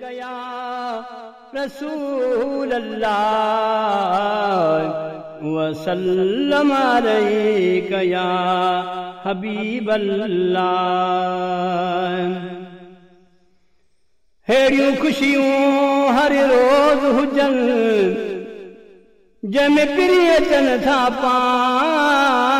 گیا رسول اللہ وسلم علیہ گیا حبیب اللہ۔ ہیڑیوں خوشیوں ہر روز ہوجن جے میں پری اچن تھا پان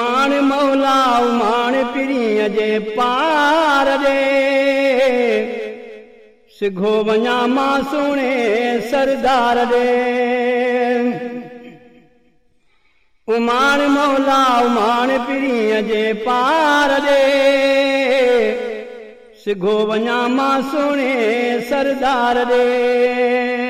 مان مولا مان پریڑی پار رے سو ماں سونے سردار دے امان مولا امان مان جے پار دے سگھو سو ماں سونے سردار دے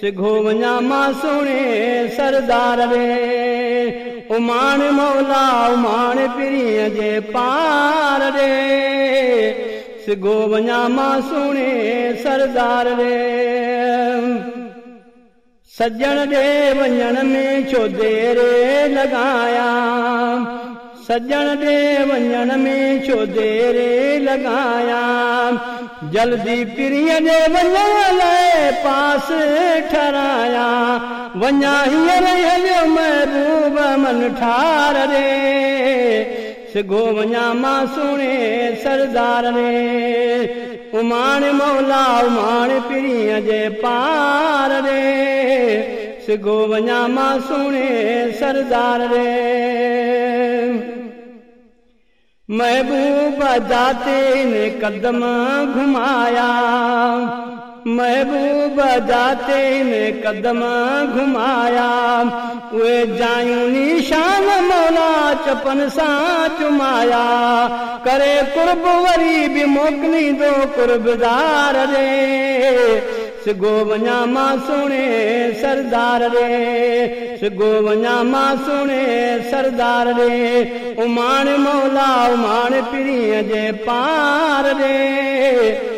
سگھو ونیا ماں سونے سردار رے امان مولا امان عمان پریڑ پار رے سگھو ونیا ماں سونے سردار رے سجن دے ونیاں میں چھو دیرے لگایا سجن دے ونیاں میں چھو دیرے لگایا جلدی پری ونیاں لے پاس ٹہرایا وا ہیر رہ محبوب من ٹھار رے۔ سو وا ماسوے سردار رے۔ امان مولا، امان پیڑ پار رے۔ سو واس سردار رے۔ محبوب داتم گھمایا۔ محبوب جاتے نے قدم گھمایا۔ وہ جائیں نشان مولا چپن سا چمایا۔ کرے قرب وری بھی موکنی دو قرب دار دے۔ سگو ونا ماں سنے سردار رے سگو ونا ماں سنے سردار رے امان مولا، امان پری جے پار رے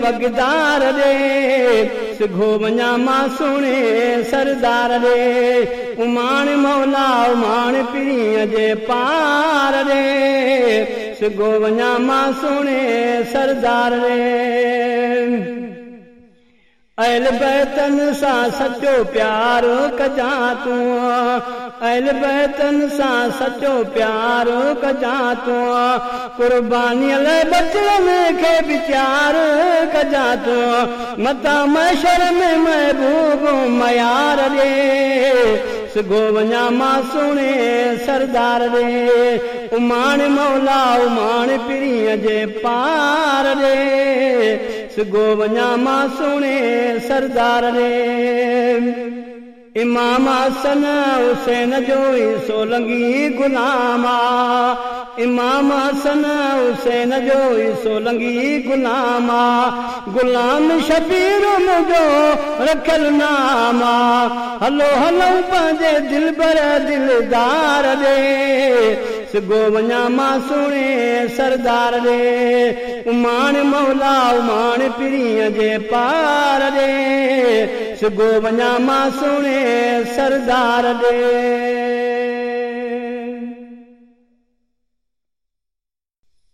پگدار رے سو سونے سردار رے امان مولا امان پڑھے پار رے سگو سونے سردار رے عل بیتن سا سچو پیار عل بیتن سا سچو پیار قربانی پیار متا مشر میں محبوب میار رے ما سونے سردار رے امان مولا امان پیڑی جے پار رے سگو وا سردار رے امام آسن حسین جو سو لگی گلام امام آسن حسین جو سو لگی گلاما گلام شبیر مجھو رکھل رکھا ہلو ہلو پہ دل بر دل دار سگو ونیا ماں ماسوے سردار دے۔ امان مولا، امان پڑیوں جے پار دے۔ سگو ونیا ماں واسے سردار دے۔